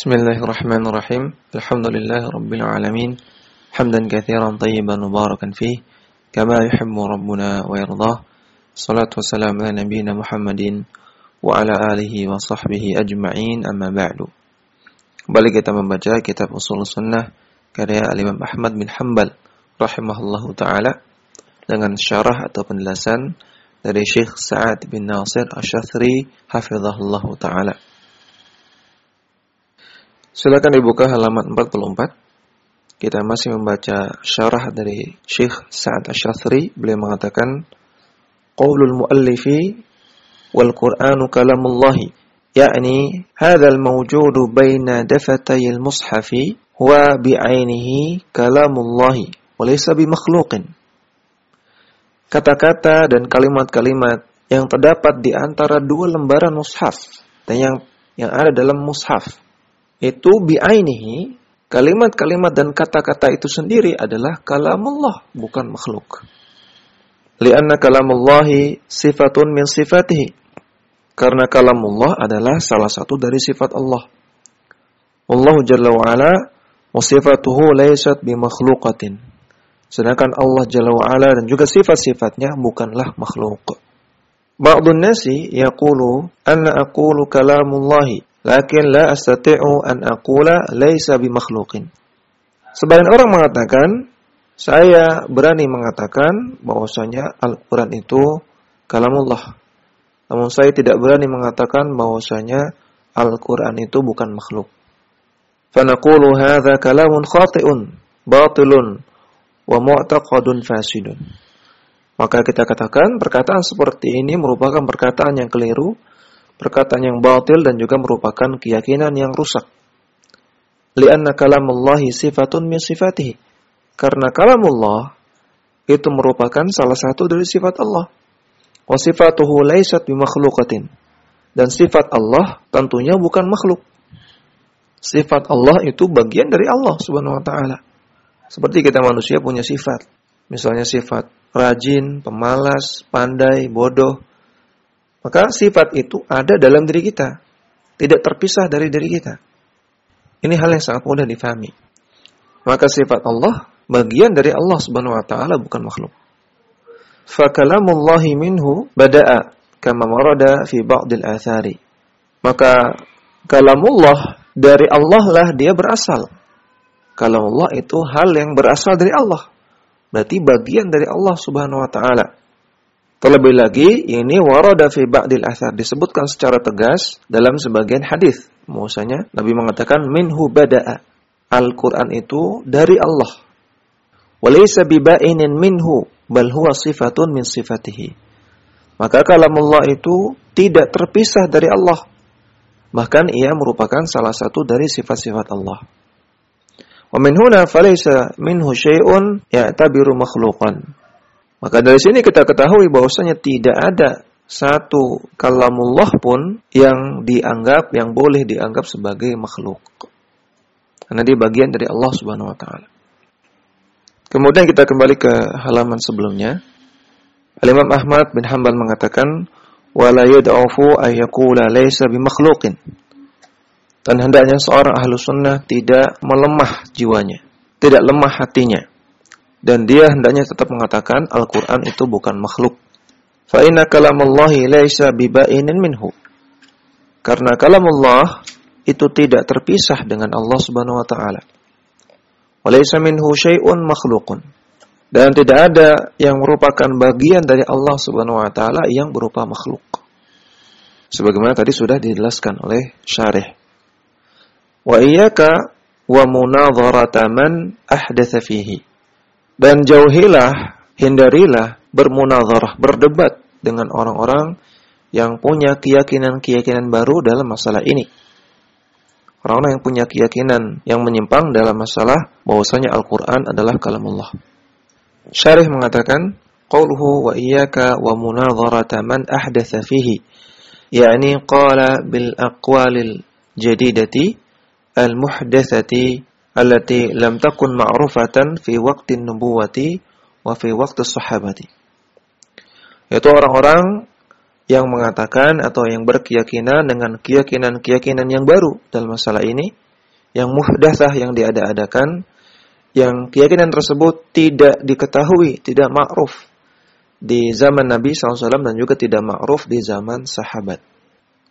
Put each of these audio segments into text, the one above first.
بسم الله الرحمن الرحيم. الحمد لله رب العالمين. حمدا كثيرا طيبا مباركا فيه كما يحب ربنا ويرضاه. صلاة والسلام على نبينا محمد وعلى آله وصحبه أجمعين أما بعد. بل كتاب مجا كتاب أصول السنة كرياء الإمام أحمد بن حنبل رحمه الله تعالى لغن dengan syarah atau penjelasan dari سعد بن ناصر Nasir حفظه الله تعالى Silakan dibuka halaman 44. Kita masih membaca syarah dari Syekh Sa'ad Asy-Syafri. Beliau mengatakan, "Qaulul muallifi wal Qur'anu kalamullahi." yakni hadzal mawjudu baina dafatayil mushafi wa bi'ainihi kalamullah wa laysa bimakhluqin kata-kata dan kalimat-kalimat yang terdapat di antara dua lembaran mushaf dan yang yang ada dalam mushaf itu bi'ainihi kalimat-kalimat dan kata-kata itu sendiri adalah kalamullah bukan makhluk lianna kalamullahi sifatun min sifatihi karena kalamullah adalah salah satu dari sifat Allah. Allah Jalla wa'ala wasifatuhu laysat bimakhluqatin. Sedangkan Allah Jalla wa'ala dan juga sifat-sifatnya bukanlah makhluk. Ba'dun nasi yaqulu anna aqulu kalamullahi lakin la astati'u an aqula laysa bimakhluqin. Sebagian orang mengatakan saya berani mengatakan bahwasanya Al-Qur'an itu kalamullah namun saya tidak berani mengatakan bahwasanya Al-Quran itu bukan makhluk. Fanaqulu hadha kalamun khati'un, batilun, wa mu'taqadun fasidun. Maka kita katakan perkataan seperti ini merupakan perkataan yang keliru, perkataan yang batil dan juga merupakan keyakinan yang rusak. Lianna kalamullahi sifatun min sifatihi. Karena kalamullah itu merupakan salah satu dari sifat Allah. Wa sifatuhu laysat bimakhluqatin. Dan sifat Allah tentunya bukan makhluk. Sifat Allah itu bagian dari Allah Subhanahu wa taala. Seperti kita manusia punya sifat. Misalnya sifat rajin, pemalas, pandai, bodoh. Maka sifat itu ada dalam diri kita. Tidak terpisah dari diri kita. Ini hal yang sangat mudah difahami. Maka sifat Allah bagian dari Allah Subhanahu wa taala bukan makhluk fakalamullahi minhu bada'a kama warada fi ba'dil athari. Maka kalamullah dari Allah lah dia berasal. Kalamullah itu hal yang berasal dari Allah. Berarti bagian dari Allah Subhanahu wa taala. Terlebih lagi ini warada fi ba'dil athar disebutkan secara tegas dalam sebagian hadis. Maksudnya Nabi mengatakan minhu bada'a. Al-Qur'an itu dari Allah. Walaysa biba'inin minhu bal huwa sifatun min sifatihi. Maka kalamullah itu tidak terpisah dari Allah. Bahkan ia merupakan salah satu dari sifat-sifat Allah. Wa min huna falaysa minhu syai'un ya'tabiru makhluqan. Maka dari sini kita ketahui bahwasanya tidak ada satu kalamullah pun yang dianggap yang boleh dianggap sebagai makhluk. Karena dia bagian dari Allah Subhanahu wa taala. Kemudian kita kembali ke halaman sebelumnya. Al-Imam Ahmad bin Hanbal mengatakan, "Wala yad'ufu ay yaqula laysa bimakhluqin." Dan hendaknya seorang ahlu sunnah tidak melemah jiwanya, tidak lemah hatinya. Dan dia hendaknya tetap mengatakan Al-Quran itu bukan makhluk. Fa inna kalamallahi laysa biba'inin minhu. Karena kalamullah itu tidak terpisah dengan Allah Subhanahu wa taala. Walaysa minhu syai'un makhluqun. Dan tidak ada yang merupakan bagian dari Allah Subhanahu wa taala yang berupa makhluk. Sebagaimana tadi sudah dijelaskan oleh syarih. Wa iyyaka wa munadharata man ahdatsa fihi. Dan jauhilah, hindarilah bermunadharah, berdebat dengan orang-orang yang punya keyakinan-keyakinan baru dalam masalah ini orang-orang yang punya keyakinan yang menyimpang dalam masalah bahwasanya Al-Qur'an adalah kalamullah. Syarih mengatakan, "Qauluhu wa iyyaka wa munadharata man ahdatha fihi." yakni qala bil aqwalil jadidati al-muhdatsati allati lam takun ma'rufatan fi waqtin nubuwati wa fi waqti sahabati. Yaitu orang-orang yang mengatakan atau yang berkeyakinan dengan keyakinan-keyakinan yang baru dalam masalah ini yang muhdatsah yang diada-adakan yang keyakinan tersebut tidak diketahui, tidak ma'ruf di zaman Nabi SAW dan juga tidak ma'ruf di zaman sahabat.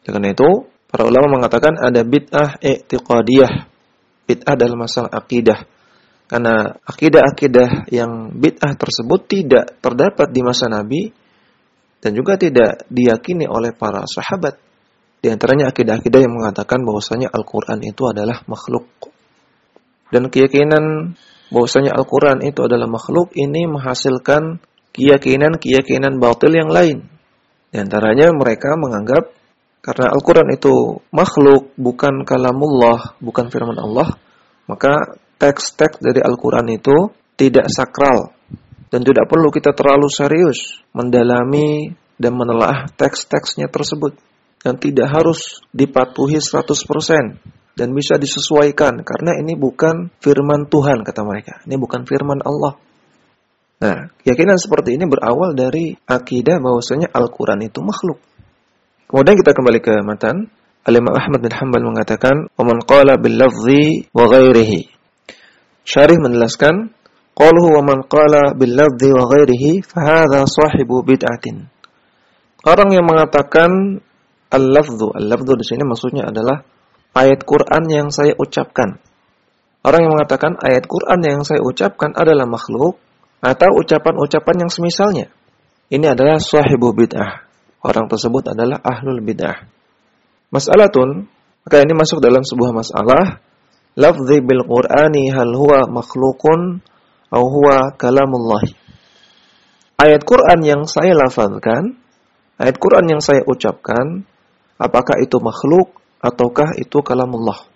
Karena itu, para ulama mengatakan ada bid'ah i'tiqadiyah. Bid'ah dalam masalah akidah. Karena akidah-akidah yang bid'ah tersebut tidak terdapat di masa Nabi dan juga tidak diyakini oleh para sahabat. Di antaranya akidah-akidah yang mengatakan bahwasanya Al-Quran itu adalah makhluk. Dan keyakinan bahwasanya Al-Quran itu adalah makhluk ini menghasilkan keyakinan-keyakinan batil yang lain. Di antaranya mereka menganggap karena Al-Quran itu makhluk, bukan kalamullah, bukan firman Allah, maka teks-teks dari Al-Quran itu tidak sakral. Dan tidak perlu kita terlalu serius mendalami dan menelaah teks-teksnya tersebut dan tidak harus dipatuhi 100% dan bisa disesuaikan karena ini bukan firman Tuhan kata mereka. Ini bukan firman Allah. Nah, keyakinan seperti ini berawal dari akidah bahwasanya Al-Qur'an itu makhluk. Kemudian kita kembali ke matan. Al-Imam Ahmad bin Hanbal mengatakan, "Wa man qala bil lafzi wa ghairihi." Syarih menjelaskan, "Qaluhu wa man qala bil lafzi wa ghairihi fa hadha sahibu bid'atin." Orang yang mengatakan Al-lafzu, al-lafzu di sini maksudnya adalah ayat Quran yang saya ucapkan. Orang yang mengatakan ayat Quran yang saya ucapkan adalah makhluk atau ucapan-ucapan yang semisalnya. Ini adalah sahibu bid'ah. Orang tersebut adalah ahlul bid'ah. Mas'alatun, maka ini masuk dalam sebuah masalah. Lafzi bil Qur'ani hal huwa makhlukun atau huwa kalamullah. Ayat Quran yang saya lafazkan, ayat Quran yang saya ucapkan apakah itu makhluk ataukah itu kalamullah.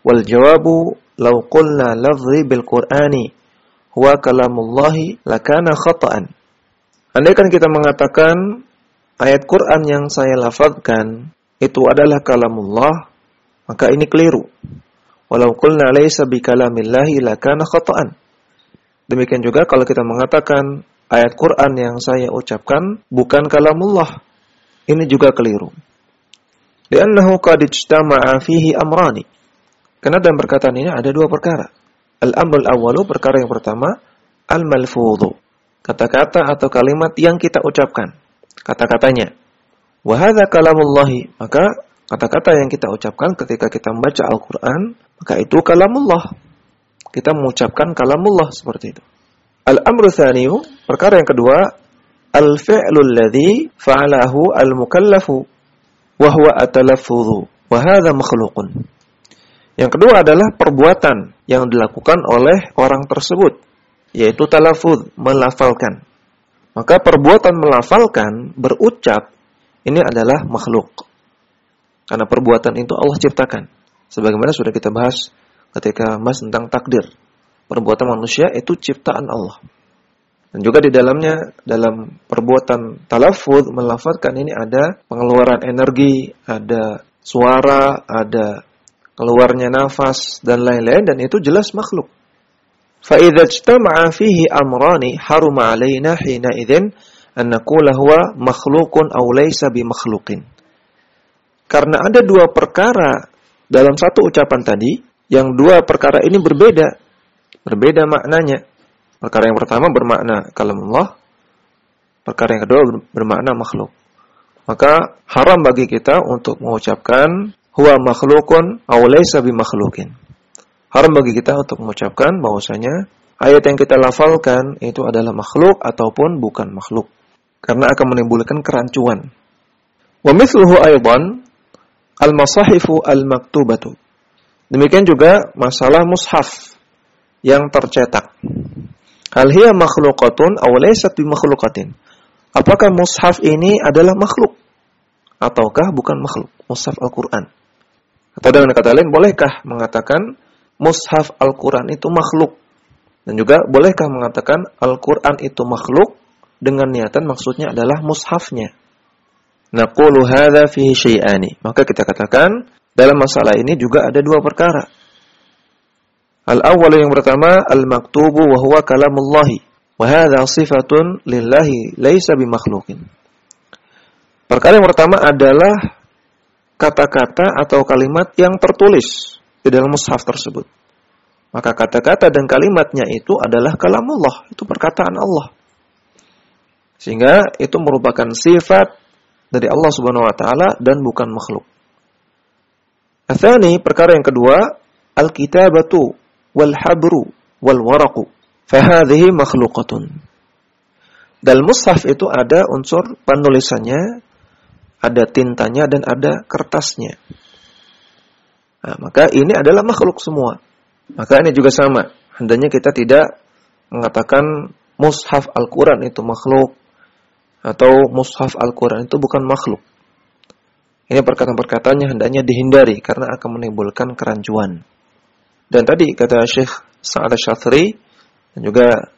Wal jawabu law qulna lafzi bil Qur'ani huwa kalamullahi lakana khata'an. Andai kan kita mengatakan ayat Quran yang saya lafazkan itu adalah kalamullah, maka ini keliru. Walau qulna laysa bi kalamillahi lakana khata'an. Demikian juga kalau kita mengatakan ayat Quran yang saya ucapkan bukan kalamullah, ini juga keliru. Liannahu qad ijtama'a fihi amrani. Karena dalam perkataan ini ada dua perkara. Al-amrul awwalu perkara yang pertama al-malfudhu. Kata-kata atau kalimat yang kita ucapkan. Kata-katanya. Wa hadza kalamullahi. Maka kata-kata yang kita ucapkan ketika kita membaca Al-Qur'an, maka itu kalamullah. Kita mengucapkan kalamullah seperti itu. Al-amru tsaniyu, perkara yang kedua, al-fi'lul ladzi fa'alahu al-mukallafu wahwa atalaffudhu wa hadha. Yang kedua adalah perbuatan yang dilakukan oleh orang tersebut, yaitu talafud, melafalkan. Maka perbuatan melafalkan, berucap, ini adalah makhluk. Karena perbuatan itu Allah ciptakan. Sebagaimana sudah kita bahas ketika bahas tentang takdir. Perbuatan manusia itu ciptaan Allah. Dan juga di dalamnya dalam perbuatan talafud melafazkan ini ada pengeluaran energi, ada suara, ada keluarnya nafas dan lain-lain dan itu jelas makhluk. Ijtama'a fihi amrani haruma 'alaina hina idzin an naqula huwa makhluqun aw laysa bimakhluqin. Karena ada dua perkara dalam satu ucapan tadi, yang dua perkara ini berbeda. Berbeda maknanya. Perkara yang pertama bermakna kalamullah, perkara yang kedua bermakna makhluk. Maka haram bagi kita untuk mengucapkan huwa makhlukun aw laysa bimakhlukin. Haram bagi kita untuk mengucapkan bahwasanya ayat yang kita lafalkan itu adalah makhluk ataupun bukan makhluk. Karena akan menimbulkan kerancuan. Wa mithluhu aidan al-masahifu al-maktubatu. Demikian juga masalah mushaf yang tercetak. Hal hiya makhluqatun aw laysat makhluqatin? Apakah mushaf ini adalah makhluk ataukah bukan makhluk? Mushaf Al-Qur'an. Atau dengan kata lain, bolehkah mengatakan mushaf Al-Qur'an itu makhluk? Dan juga bolehkah mengatakan Al-Qur'an itu makhluk dengan niatan maksudnya adalah mushafnya? Naqulu hadza fihi syai'ani. Maka kita katakan dalam masalah ini juga ada dua perkara. Al-awwal yang pertama al-maktubu wa huwa kalamullahi wa hadha sifatun lillahi laisa bimakhluqin. Perkara yang pertama adalah kata-kata atau kalimat yang tertulis di dalam mushaf tersebut. Maka kata-kata dan kalimatnya itu adalah kalamullah, itu perkataan Allah. Sehingga itu merupakan sifat dari Allah Subhanahu wa taala dan bukan makhluk. Athani perkara yang kedua, al-kitabatu wal habru wal waraqu. Fahadhihi makhluqatun. Dalam mushaf itu ada unsur penulisannya, ada tintanya dan ada kertasnya. Nah, maka ini adalah makhluk semua. Maka ini juga sama. Hendaknya kita tidak mengatakan mushaf Al-Quran itu makhluk atau mushaf Al-Quran itu bukan makhluk. Ini perkataan-perkataannya hendaknya dihindari karena akan menimbulkan kerancuan. Dan tadi kata Syekh Sa'ad Syathri dan juga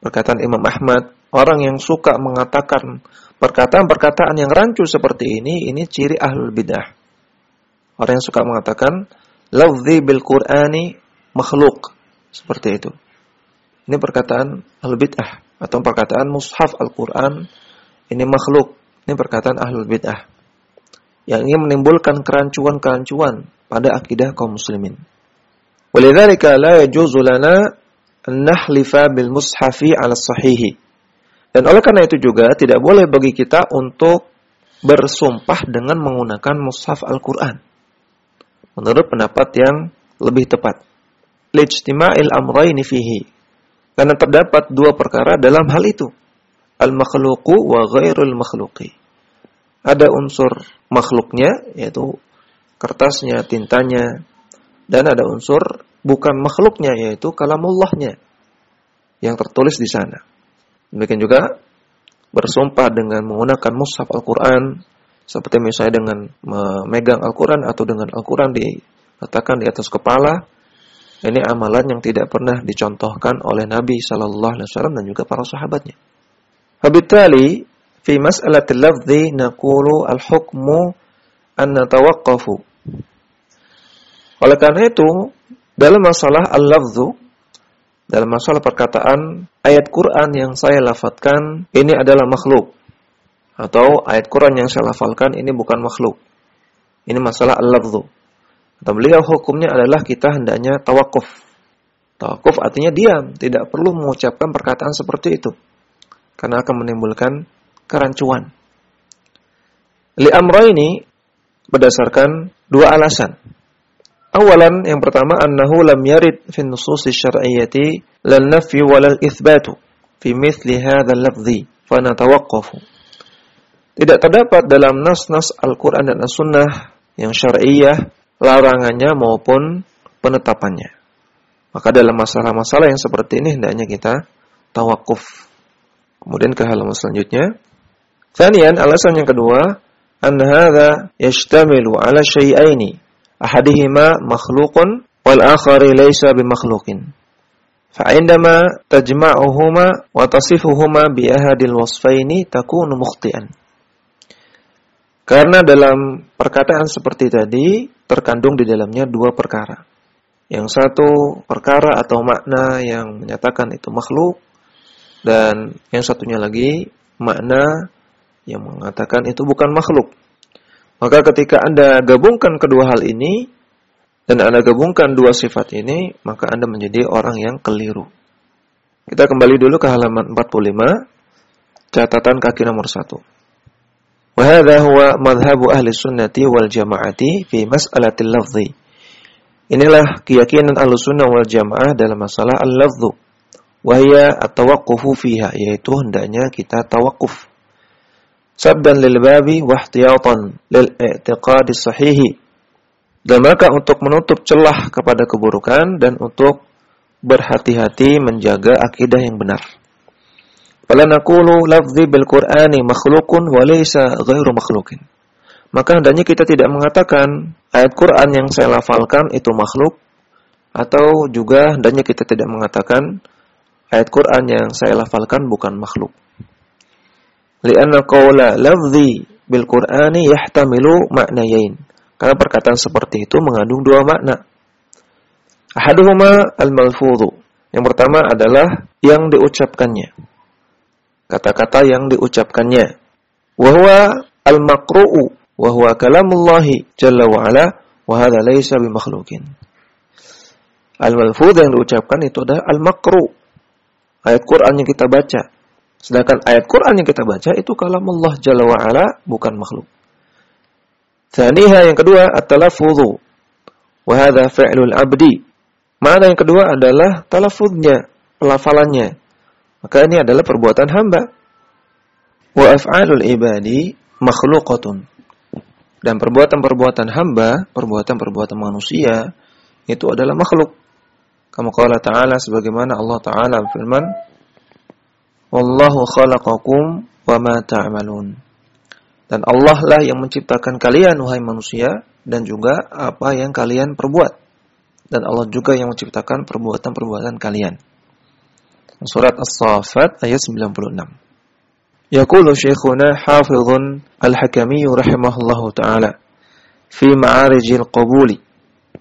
perkataan Imam Ahmad, orang yang suka mengatakan perkataan-perkataan yang rancu seperti ini, ini ciri ahlul bidah. Orang yang suka mengatakan lafzi bil Qur'ani makhluk seperti itu. Ini perkataan ahlul bidah atau perkataan mushaf Al-Qur'an ini makhluk. Ini perkataan ahlul bid'ah. Yang ingin menimbulkan kerancuan-kerancuan pada akidah kaum muslimin. Walidzalika la yajuzu lana an nahlifa bil mushafi 'ala sahihi. Dan oleh karena itu juga tidak boleh bagi kita untuk bersumpah dengan menggunakan mushaf Al-Qur'an. Menurut pendapat yang lebih tepat. Lijtima'il amrayni fihi. Karena terdapat dua perkara dalam hal itu al-makhluqu wa ghairul makhluqi. Ada unsur makhluknya yaitu kertasnya, tintanya dan ada unsur bukan makhluknya yaitu kalamullahnya yang tertulis di sana. Demikian juga bersumpah dengan menggunakan mushaf Al-Qur'an seperti misalnya dengan memegang Al-Qur'an atau dengan Al-Qur'an diletakkan di atas kepala ini amalan yang tidak pernah dicontohkan oleh Nabi Shallallahu Alaihi Wasallam dan juga para sahabatnya. Fabitali fi mas'alatil lafzi naqulu al-hukmu an natawaqqafu. Oleh karena itu, dalam masalah al-lafzu dalam masalah perkataan ayat Quran yang saya lafadkan ini adalah makhluk atau ayat Quran yang saya lafalkan ini bukan makhluk. Ini masalah al-lafzu. Kata beliau hukumnya adalah kita hendaknya tawakuf. Tawakuf artinya diam, tidak perlu mengucapkan perkataan seperti itu karena akan menimbulkan kerancuan. Li ini berdasarkan dua alasan. Awalan yang pertama annahu lam yarid fi nusus syar'iyyati lal nafyi wal itsbatu fi mithli hadzal lafzi fa natawaqqafu. Tidak terdapat dalam nas-nas Al-Qur'an dan As-Sunnah yang syar'iyyah larangannya maupun penetapannya. Maka dalam masalah-masalah yang seperti ini hendaknya kita tawakuf Kemudian ke halaman selanjutnya. Thanian, alasan yang kedua, an hadha yashtamilu ala syai'aini. Ahadihima makhluqun wal akhari laysa bimakhluqin. Fa'indama tajma'uhuma wa tasifuhuma bi ahadil wasfaini takunu mukhti'an. Karena dalam perkataan seperti tadi terkandung di dalamnya dua perkara. Yang satu perkara atau makna yang menyatakan itu makhluk dan yang satunya lagi makna yang mengatakan itu bukan makhluk. Maka ketika Anda gabungkan kedua hal ini dan Anda gabungkan dua sifat ini, maka Anda menjadi orang yang keliru. Kita kembali dulu ke halaman 45, catatan kaki nomor 1. Huwa madhabu ahli sunnati wal jamaati fi mas'alatil lafzi. Inilah keyakinan ahli sunnah wal jamaah dalam masalah al-lafzu wahya at-tawaqqufu fiha yaitu hendaknya kita tawakuf sabdan lil babi wa ihtiyatan lil i'tiqad sahih dan maka untuk menutup celah kepada keburukan dan untuk berhati-hati menjaga akidah yang benar. Fala naqulu lafzi bil Qur'ani makhluqun wa laysa ghairu makhluqin. Maka hendaknya kita tidak mengatakan ayat Quran yang saya lafalkan itu makhluk atau juga hendaknya kita tidak mengatakan ayat Quran yang saya lafalkan bukan makhluk. Lianna qawla lafzi bil Qur'ani yahtamilu maknayain. Karena perkataan seperti itu mengandung dua makna. Ahaduhuma al-malfudhu. Yang pertama adalah yang diucapkannya. Kata-kata yang diucapkannya. Wahwa al-maqru'u. Wahwa kalamullahi jalla wa'ala. Wahada laysa bimakhlukin. Al-malfudz yang diucapkan itu adalah al-makru. Ayat Quran yang kita baca. Sedangkan ayat Quran yang kita baca itu kalam Allah Jalla wa ala, bukan makhluk. Thaniha yang kedua at-talaffudzu. Wa hadha fi'lul abdi. Mana yang kedua adalah talaffuznya, pelafalannya. Maka ini adalah perbuatan hamba. Wa af'alul ibadi makhluqatun. Dan perbuatan-perbuatan hamba, perbuatan-perbuatan manusia itu adalah makhluk. Kamu kala ta'ala sebagaimana Allah ta'ala firman, Wallahu khalaqakum wa ma ta'malun. Dan Allah lah yang menciptakan kalian wahai manusia dan juga apa yang kalian perbuat. Dan Allah juga yang menciptakan perbuatan-perbuatan kalian. Surat As-Saffat ayat 96. Yaqulu Syekhuna Hafizun Al-Hakami rahimahullahu taala fi Ma'arijil Qabuli.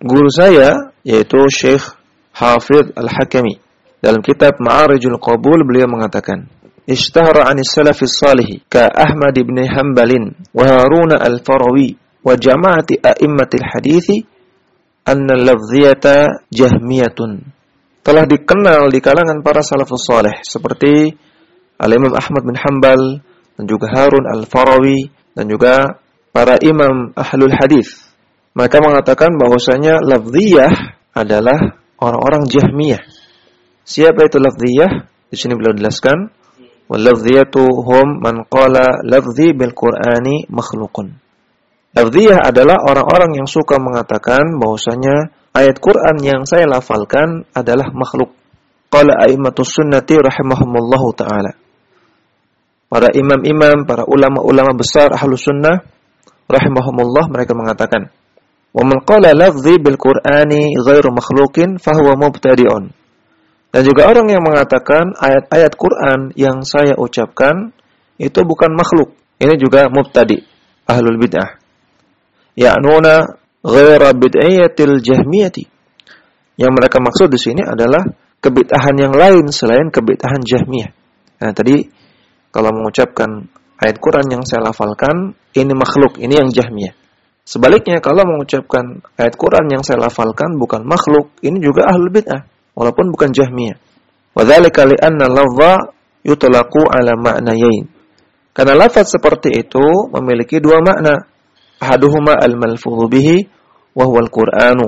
Guru saya yaitu Syekh Hafidh Al-Hakami dalam kitab Ma'arijul Qabul beliau mengatakan, Ishtahara anis salafis salih ka Ahmad ibn Hanbalin wa Harun al-Farawi wa jama'ati a'immatil hadithi anna lafziyata jahmiyatun. Telah dikenal di kalangan para salafus salih seperti Al-Imam Ahmad bin Hanbal dan juga Harun al-Farawi dan juga para imam ahlul hadis. Mereka mengatakan bahwasanya lafziyah adalah orang-orang Jahmiyah. Siapa itu lafziyah? Di sini beliau jelaskan, wal lafziyatu hum man qala lafzi bil Qur'ani makhluqun. Lafziyah adalah orang-orang yang suka mengatakan bahwasanya ayat Quran yang saya lafalkan adalah makhluk. Qala a'immatus sunnati rahimahumullahu taala. Para imam-imam, para ulama-ulama besar ahlu sunnah rahimahumullah mereka mengatakan, "Wa man qala lafzi bil Qur'ani ghairu makhluqin fahuwa mubtadi'un." Dan juga orang yang mengatakan ayat-ayat Quran yang saya ucapkan itu bukan makhluk. Ini juga mubtadi, ahlul bid'ah. Ya'nuna ghaira bid'ayatil jahmiyati. Yang mereka maksud di sini adalah kebid'ahan yang lain selain kebid'ahan jahmiyah. Nah, tadi kalau mengucapkan ayat Quran yang saya lafalkan, ini makhluk, ini yang jahmiyah. Sebaliknya, kalau mengucapkan ayat Quran yang saya lafalkan bukan makhluk, ini juga ahlul bid'ah walaupun bukan Jahmiyah. Wadzalika li'anna lafza yutlaqu ala ma'nayain. Karena lafaz seperti itu memiliki dua makna. Ahaduhuma al-malfudhu al-Qur'anu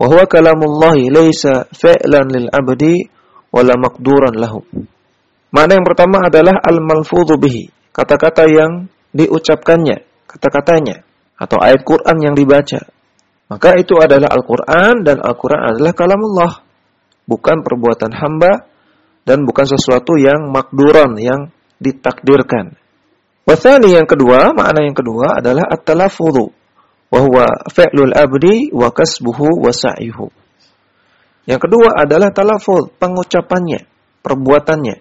wa huwa kalamullah laysa fi'lan lil 'abdi wala maqduran lahu. Makna yang pertama adalah al-malfudhu bihi, kata-kata yang diucapkannya, kata-katanya atau ayat Quran yang dibaca. Maka itu adalah Al-Quran dan Al-Quran adalah kalamullah bukan perbuatan hamba dan bukan sesuatu yang makduran yang ditakdirkan. Wasani yang kedua, makna yang kedua adalah at-talaffudhu wahwa fa'lul abdi wa kasbuhu wa sa'ihu. Yang kedua adalah talafud pengucapannya, perbuatannya.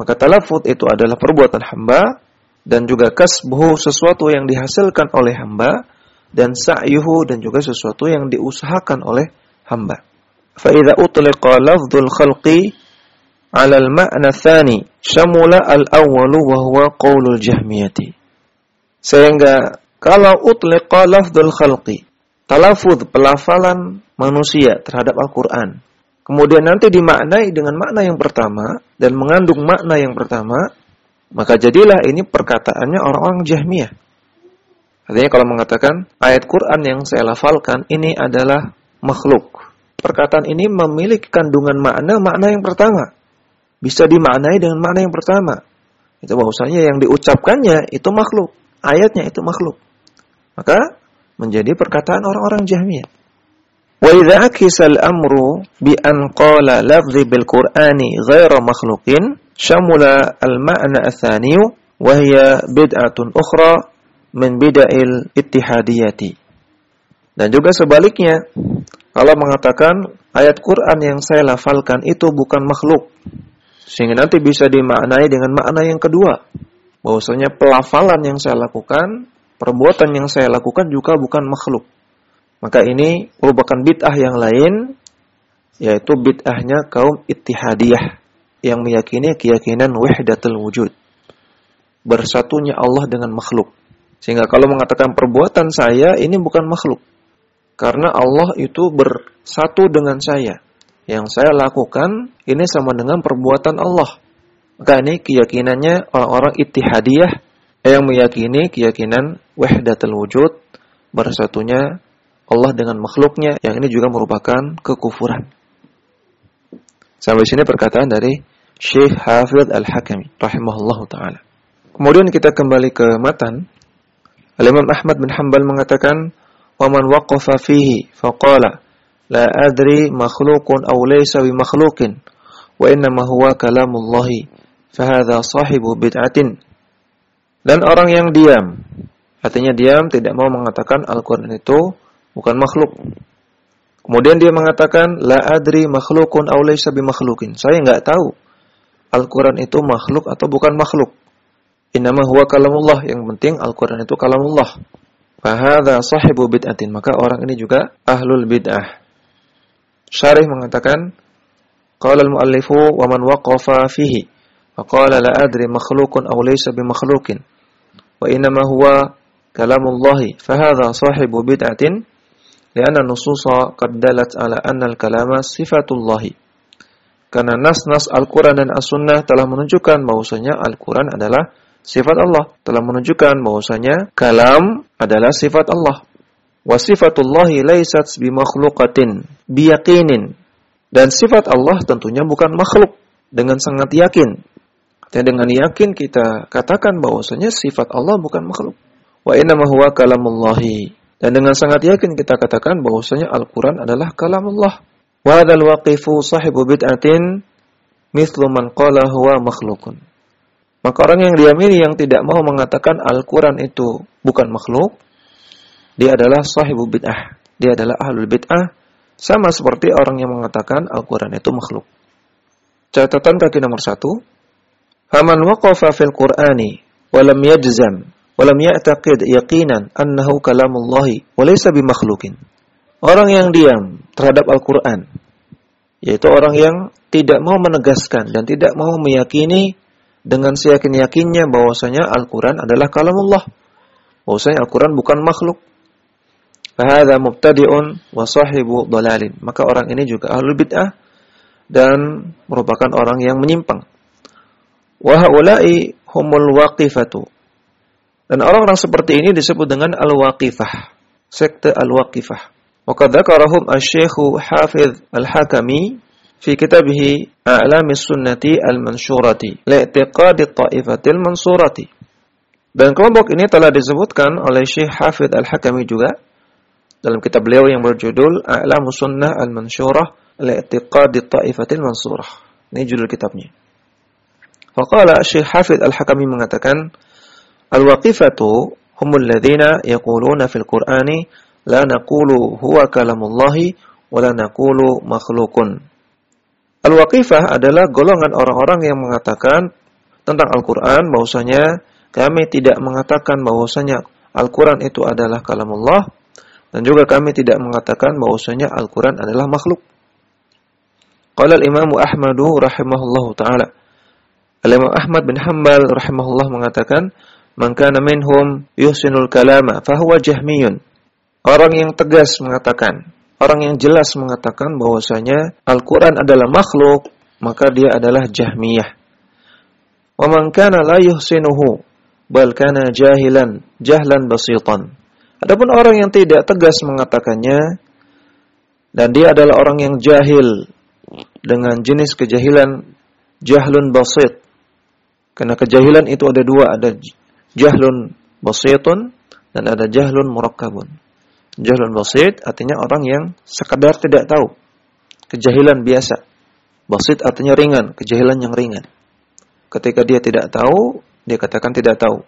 Maka talafud itu adalah perbuatan hamba dan juga kasbuhu sesuatu yang dihasilkan oleh hamba dan sa'yuhu dan juga sesuatu yang diusahakan oleh hamba. Fa idza utliqa lafdzul khalqi 'ala al-ma'na tsani syamula al-awwalu wa huwa qaulul jahmiyati. Sehingga kalau utliqa lafdzul khalqi talafuz pelafalan manusia terhadap Al-Qur'an kemudian nanti dimaknai dengan makna yang pertama dan mengandung makna yang pertama maka jadilah ini perkataannya orang-orang Jahmiyah artinya kalau mengatakan ayat Quran yang saya lafalkan ini adalah makhluk perkataan ini memiliki kandungan makna makna yang pertama. Bisa dimaknai dengan makna yang pertama. Itu bahwasanya yang diucapkannya itu makhluk, ayatnya itu makhluk. Maka menjadi perkataan orang-orang Jahmiyah. Wa idza al-amru bi an qala lafzi bil Qur'ani ghaira makhluqin shamula al-ma'na ats-tsani wa hiya bid'atun ukhra min bid'il ittihadiyati. Dan juga sebaliknya, kalau mengatakan ayat Quran yang saya lafalkan itu bukan makhluk. Sehingga nanti bisa dimaknai dengan makna yang kedua. Bahwasanya pelafalan yang saya lakukan, perbuatan yang saya lakukan juga bukan makhluk. Maka ini merupakan bid'ah yang lain, yaitu bid'ahnya kaum ittihadiyah yang meyakini keyakinan wahdatul wujud. Bersatunya Allah dengan makhluk. Sehingga kalau mengatakan perbuatan saya ini bukan makhluk. Karena Allah itu bersatu dengan saya. yang saya lakukan ini sama dengan perbuatan Allah. Maka ini keyakinannya orang-orang ittihadiyah yang meyakini keyakinan wahdatul wujud bersatunya Allah dengan makhluknya yang ini juga merupakan kekufuran. Sampai sini perkataan dari Syekh Hafidh Al-Hakami rahimahullahu taala. Kemudian kita kembali ke matan. Al-Imam Ahmad bin Hanbal mengatakan, "Wa man waqafa fihi faqala la adri makhluqun aw laysa bi makhluqin wa innama huwa kalamullahi fahadha sahibu bid'atin." Dan orang yang diam, artinya diam tidak mau mengatakan Al-Qur'an itu bukan makhluk. Kemudian dia mengatakan la adri makhluqun aw laysa bi makhluqin. Saya enggak tahu Al-Qur'an itu makhluk atau bukan makhluk. Innama huwa kalamullah. Yang penting Al-Quran itu kalamullah. Fahadha sahibu bid'atin. Maka orang ini juga ahlul bid'ah. Syarih mengatakan, Qala al-muallifu wa man waqafa fihi. Faqala la adri makhlukun aw laysa bimakhlukin. Wa innama huwa kalamullahi. Fahadha sahibu bid'atin. Lianna nususa qad dalat ala anna al-kalama sifatullahi. Karena nas-nas Al-Quran dan As-Sunnah telah menunjukkan bahwasanya Al-Quran adalah sifat Allah telah menunjukkan bahwasanya kalam adalah sifat Allah. Wa sifatullahi laysat bimakhluqatin biyaqinin. Dan sifat Allah tentunya bukan makhluk dengan sangat yakin. Dan dengan yakin kita katakan bahwasanya sifat Allah bukan makhluk. Wa innama huwa kalamullahi. Dan dengan sangat yakin kita katakan bahwasanya Al-Qur'an adalah kalamullah. Wa hadzal waqifu sahibu bid'atin mithlu man qala huwa makhlukun. Maka orang yang diam ini yang tidak mau mengatakan Al-Quran itu bukan makhluk, dia adalah sahibu bid'ah. Dia adalah ahlul bid'ah, sama seperti orang yang mengatakan Al-Quran itu makhluk. Catatan kaki nomor satu, Faman waqafa fil Qur'ani walam yajzam walam ya'taqid yaqinan annahu wa. Orang yang diam terhadap Al-Qur'an yaitu orang yang tidak mau menegaskan dan tidak mau meyakini dengan seyakin-yakinnya bahwasanya Al-Quran adalah kalamullah. Bahwasanya Al-Quran bukan makhluk. Fahadha mubtadi'un wa sahibu dalalin. Maka orang ini juga ahlul bid'ah dan merupakan orang yang menyimpang. Wa haula'i humul waqifatu. Dan orang-orang seperti ini disebut dengan al-waqifah. Sekte al-waqifah. Wa qad dzakarahum asy-syekh Hafiz Al-Hakami fi kitabih A'lamis Sunnati Al-Mansyurati li'tiqadi ta'ifatil mansurati. Dan kelompok ini telah disebutkan oleh Syekh Hafidh Al-Hakami juga dalam kitab beliau yang berjudul A'lamus Sunnah Al-Mansyurah li'tiqadi ta'ifatil mansurah. Ini judul kitabnya. Faqala Syekh Hafidh Al-Hakami mengatakan Al-waqifatu humul ladzina yaquluna fil Qur'ani la naqulu huwa kalamullahi wa la naqulu makhluqun Al-Waqifah adalah golongan orang-orang yang mengatakan tentang Al-Quran bahwasanya kami tidak mengatakan bahwasanya Al-Quran itu adalah kalamullah dan juga kami tidak mengatakan bahwasanya Al-Quran adalah makhluk. Qala al-Imam Ahmadu rahimahullahu taala. Al-Imam Ahmad bin Hanbal rahimahullah mengatakan, "Man kana minhum yuhsinul kalama fahuwa jahmiyun." Orang yang tegas mengatakan, orang yang jelas mengatakan bahwasanya Al-Quran adalah makhluk, maka dia adalah Jahmiyah. Wa man kana la yuhsinuhu bal kana jahilan jahlan basitan. Adapun orang yang tidak tegas mengatakannya dan dia adalah orang yang jahil dengan jenis kejahilan jahlun basit. Karena kejahilan itu ada dua, ada jahlun basitun dan ada jahlun murakkabun. Jahlun basit artinya orang yang sekadar tidak tahu. Kejahilan biasa. Basit artinya ringan, kejahilan yang ringan. Ketika dia tidak tahu, dia katakan tidak tahu.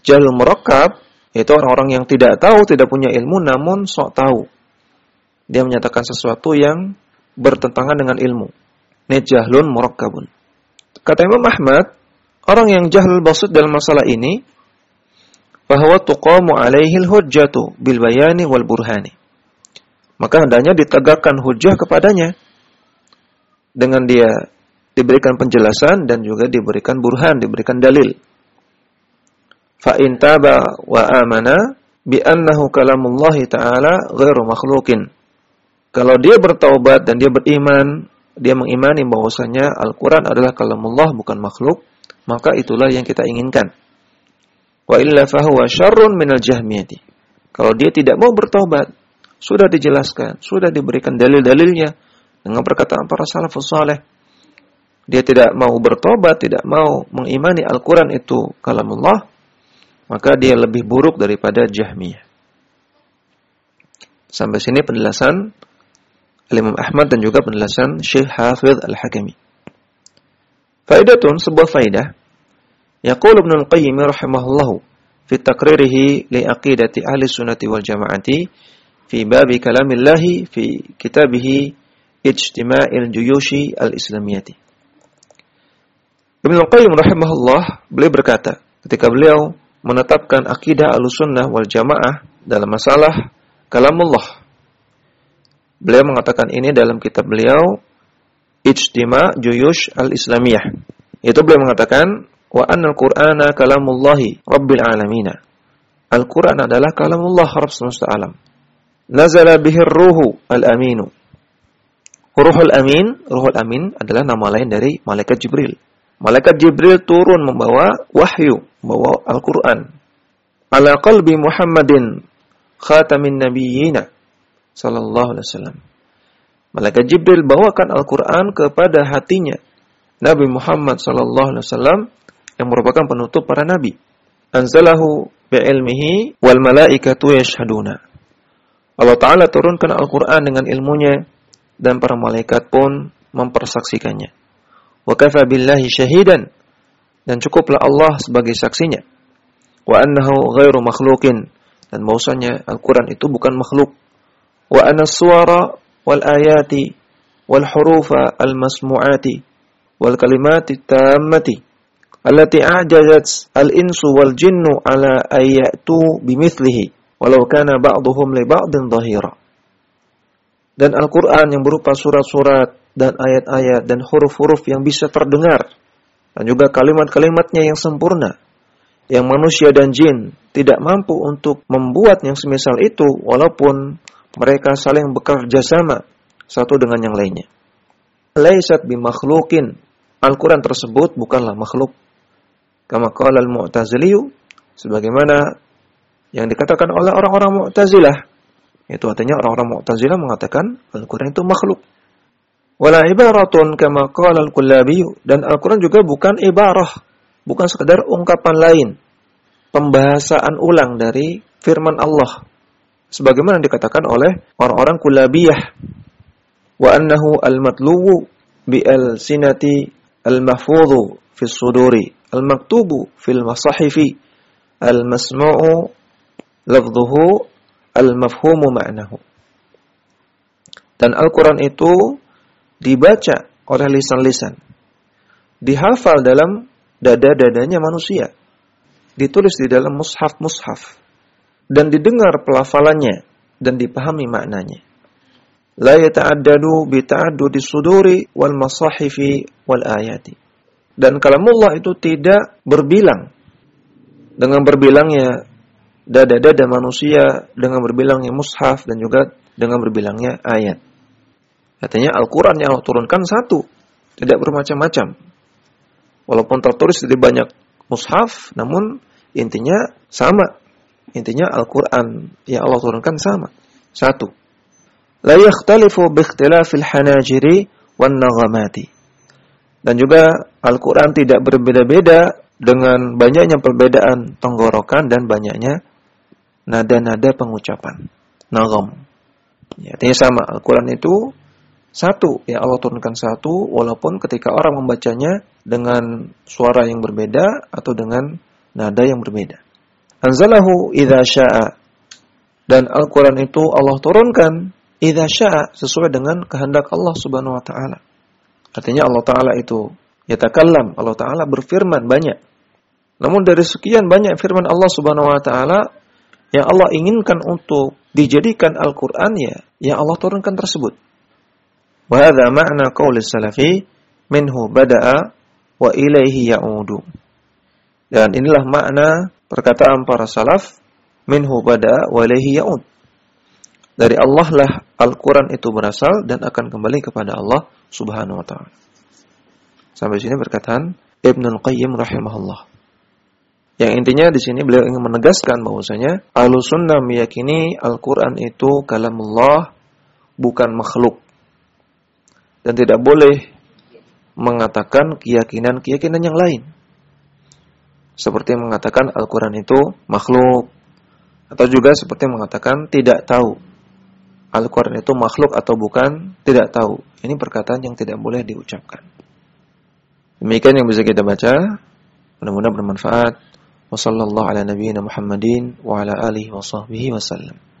Jahlul murakkab yaitu orang-orang yang tidak tahu, tidak punya ilmu namun sok tahu. Dia menyatakan sesuatu yang bertentangan dengan ilmu. Ini jahlun murakkabun. Kata Imam Ahmad, orang yang jahlul basit dalam masalah ini bahwa tuqamu alaihi hujjatu bil bayani wal burhani. Maka hendaknya ditegakkan hujjah kepadanya dengan dia diberikan penjelasan dan juga diberikan burhan, diberikan dalil. Fa in taba wa amana bi annahu kalamullah ta'ala ghairu makhluqin. Kalau dia bertaubat dan dia beriman, dia mengimani bahwasanya Al-Quran adalah kalamullah bukan makhluk, maka itulah yang kita inginkan. Wa illa fahuwa syarrun minal jahmiyati. Kalau dia tidak mau bertobat, sudah dijelaskan, sudah diberikan dalil-dalilnya dengan perkataan para salafus saleh. Dia tidak mau bertobat, tidak mau mengimani Al-Quran itu kalamullah, maka dia lebih buruk daripada Jahmiyah. Sampai sini penjelasan Imam Ahmad dan juga penjelasan Syekh Hafidh Al-Hakimi. Faidatun sebuah faidah. Yaqul Ibnu Al-Qayyim rahimahullahu fi taqririhi li aqidati ahli sunnati wal jamaati fi bab kalamillahi fi kitabih Ijtima'il Juyushi Al-Islamiyati. Ibnu Al-Qayyim rahimahullah beliau berkata ketika beliau menetapkan akidah Ahlussunnah wal Jamaah dalam masalah kalamullah Beliau mengatakan ini dalam kitab beliau Ijtima Juyush Al-Islamiyah. Itu beliau mengatakan wa anna al-Qur'ana kalamullahi rabbil alamin. Al-Qur'an adalah kalamullah Rabb semesta alam. Nazala bihi ruhu al-aminu. Ruhul amin, ruhul amin adalah nama lain dari malaikat Jibril. Malaikat Jibril turun membawa wahyu, membawa Al-Qur'an. Ala qalbi Muhammadin khatamin nabiyyina sallallahu alaihi wasallam. Malaikat Jibril bawakan Al-Qur'an kepada hatinya Nabi Muhammad sallallahu alaihi wasallam yang merupakan penutup para nabi. Anzalahu bi'ilmihi wal malaikatu yashhaduna. Allah Ta'ala turunkan Al-Quran dengan ilmunya dan para malaikat pun mempersaksikannya. Wa kafa billahi syahidan dan cukuplah Allah sebagai saksinya. Wa annahu ghairu makhlukin dan bahwasanya Al-Quran itu bukan makhluk. وأن الصور والآيات والحروف المسموعات والكلمات التامة التي أعجزت الإنس والجن على أن يأتوا بمثله ولو كان بعضهم لبعض ظهيرا dan Al-Quran yang berupa surat-surat dan ayat-ayat dan huruf-huruf yang bisa terdengar dan juga kalimat-kalimatnya yang sempurna yang manusia dan jin tidak mampu untuk membuat yang semisal itu walaupun mereka saling bekerja sama satu dengan yang lainnya. Laisat bimakhluqin. Al-Quran tersebut bukanlah makhluk. Kama qala al-mu'tazili sebagaimana yang dikatakan oleh orang-orang Mu'tazilah. Itu artinya orang-orang Mu'tazilah mengatakan Al-Quran itu makhluk. Wala ibaratun kama qala al-Kullabi dan Al-Quran juga bukan ibarah, bukan sekedar ungkapan lain, pembahasan ulang dari firman Allah sebagaimana dikatakan oleh orang-orang kulabiyah. Wa annahu al-matluwu bi al-sinati al-mahfudhu fi suduri al-maktubu fil masahifi al-masmu'u lafdhuhu al-mafhumu ma'nahu. Dan Al-Quran itu dibaca oleh lisan-lisan dihafal dalam dada-dadanya manusia ditulis di dalam mushaf-mushaf dan didengar pelafalannya dan dipahami maknanya. La yata'addadu bi ta'addudi suduri wal masahifi wal ayati. Dan kalamullah itu tidak berbilang dengan berbilangnya dada-dada manusia, dengan berbilangnya mushaf dan juga dengan berbilangnya ayat. Katanya Al-Quran yang Allah turunkan satu, tidak bermacam-macam. Walaupun tertulis di banyak mushaf, namun intinya sama Intinya Al-Quran yang Allah turunkan sama. Satu. La yakhtalifu biikhtilafil hanajiri wan naghamati. Dan juga Al-Quran tidak berbeda-beda dengan banyaknya perbedaan tenggorokan dan banyaknya nada-nada pengucapan. Nagam. Ya, artinya sama. Al-Quran itu satu. Ya Allah turunkan satu walaupun ketika orang membacanya dengan suara yang berbeda atau dengan nada yang berbeda. Anzalahu idza syaa. Dan Al-Qur'an itu Allah turunkan idza syaa sesuai dengan kehendak Allah Subhanahu wa taala. Artinya Allah taala itu yatakallam, Allah taala berfirman banyak. Namun dari sekian banyak firman Allah Subhanahu wa taala yang Allah inginkan untuk dijadikan Al-Qur'an ya yang Allah turunkan tersebut. Wa hadza ma'na qauli salafi minhu bada'a wa ilaihi ya'udu. Dan inilah makna perkataan para salaf minhu bada walaihi yaud. Dari Allah lah Al-Quran itu berasal dan akan kembali kepada Allah subhanahu wa ta'ala. Sampai sini berkataan Ibn Al-Qayyim rahimahullah. Yang intinya di sini beliau ingin menegaskan bahwasanya Ahlussunnah meyakini Al-Quran itu kalamullah bukan makhluk. Dan tidak boleh mengatakan keyakinan-keyakinan yang lain. Seperti mengatakan Al-Quran itu makhluk. Atau juga seperti mengatakan tidak tahu Al-Quran itu makhluk atau bukan, tidak tahu. Ini perkataan yang tidak boleh diucapkan. Demikian yang bisa kita baca. Mudah-mudahan bermanfaat. Wassalamualaikum warahmatullahi wabarakatuh.